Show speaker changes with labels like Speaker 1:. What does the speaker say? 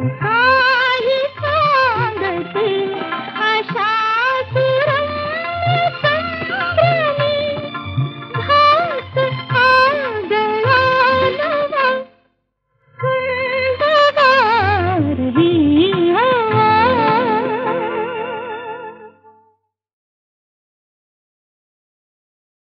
Speaker 1: Ah!